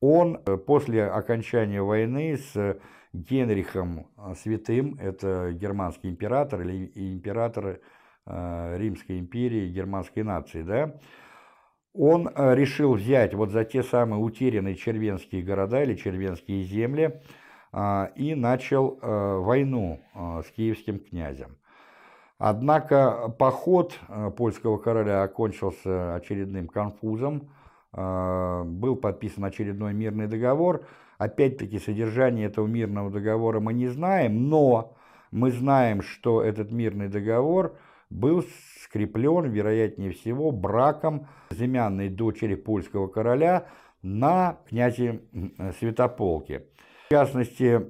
он э, после окончания войны с Генрихом э, Святым, это германский император или император Э, Римской империи, германской нации, да, он э, решил взять вот за те самые утерянные червенские города или червенские земли э, и начал войну с киевским князем. Однако поход польского короля окончился очередным конфузом, был подписан очередной мирный договор. Опять-таки содержание этого мирного договора мы не знаем, но мы знаем, что этот мирный договор – был скреплен, вероятнее всего, браком земянной дочери польского короля на князе Святополке. В частности,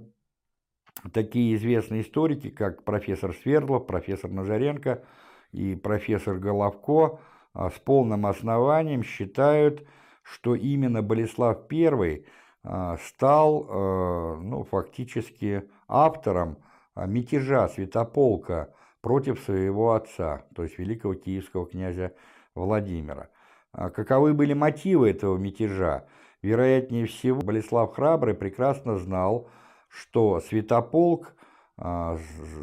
такие известные историки, как профессор Свердлов, профессор Назаренко и профессор Головко а, с полным основанием считают, что именно Болеслав I а, стал а, ну, фактически автором мятежа Святополка против своего отца, то есть великого киевского князя Владимира. А каковы были мотивы этого мятежа? Вероятнее всего, Болеслав Храбрый прекрасно знал, что Святополк, а,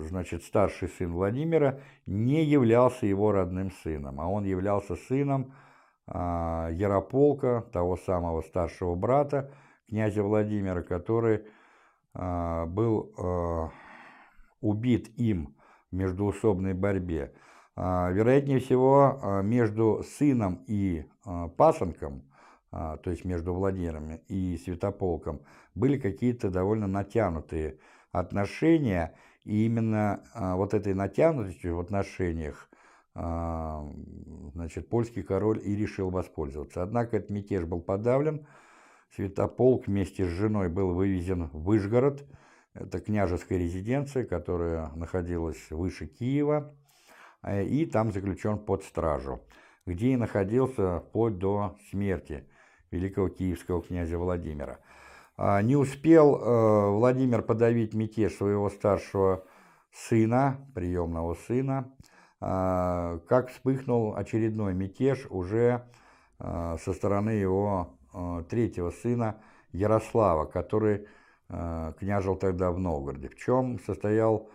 значит, старший сын Владимира, не являлся его родным сыном, а он являлся сыном а, Ярополка, того самого старшего брата князя Владимира, который был убит им междуусобной борьбе. А, вероятнее всего, а, между сыном и а, пасынком, то есть между Владимиром и Святополком, были какие-то довольно натянутые отношения, и именно вот этой натянутостью в отношениях значит, польский король и решил воспользоваться. Однако этот мятеж был подавлен, Святополк вместе с женой был вывезен в Выжгород, это княжеская резиденция, которая находилась выше Киева, э, и там заключен под стражу, где и находился вплоть до смерти великого киевского князя Владимира. А, не успел э, Владимир подавить мятеж своего старшего сына, приемного сына, а, как вспыхнул очередной мятеж уже э, со стороны его третьего сына Ярослава, который княжил тогда в Новгороде. В чем состоял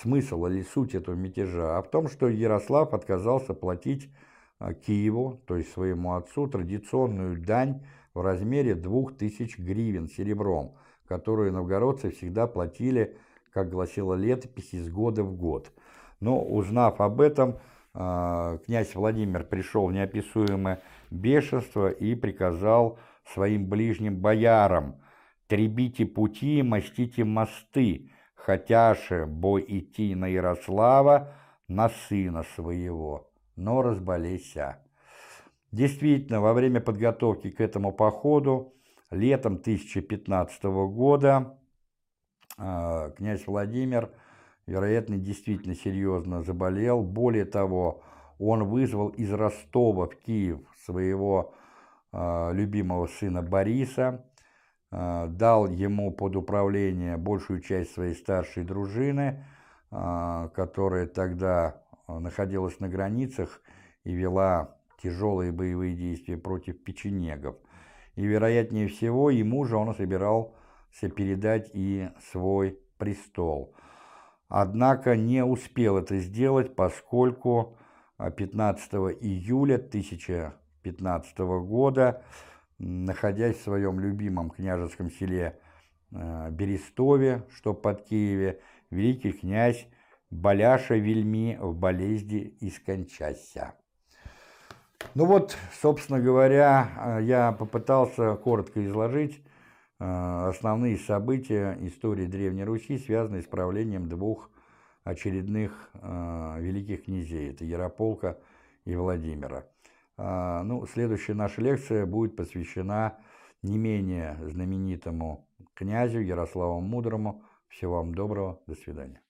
смысл или суть этого мятежа? А в том, что Ярослав отказался платить э, Киеву, то есть своему отцу, традиционную дань в размере 2000 гривен серебром, которую новгородцы всегда платили, как гласила летопись, из года в год. Но узнав об этом, э, князь Владимир пришел в неописуемое бешенство и приказал своим ближним боярам требите пути, мастите мосты, хотяше бой идти на Ярослава, на сына своего, но разболейся. Действительно, во время подготовки к этому походу, летом 1015 года, а, князь Владимир, вероятно, действительно серьезно заболел. Более того, он вызвал из Ростова в Киев своего а, любимого сына Бориса, дал ему под управление большую часть своей старшей дружины, которая тогда находилась на границах и вела тяжелые боевые действия против печенегов. И, вероятнее всего, ему же он собирался передать и свой престол. Однако не успел это сделать, поскольку 15 июля 1015 года, находясь в своем любимом княжеском селе э, Берестове, что под Киеве, великий князь Баляша Вельми в болезни и скончася. Ну вот, собственно говоря, э, я попытался коротко изложить э, основные события истории Древней Руси, связанные с правлением двух очередных великих князей. Это Ярополка и Владимира. Ну, следующая наша лекция будет посвящена не менее знаменитому князю Ярославу Мудрому. Всего вам доброго, до свидания.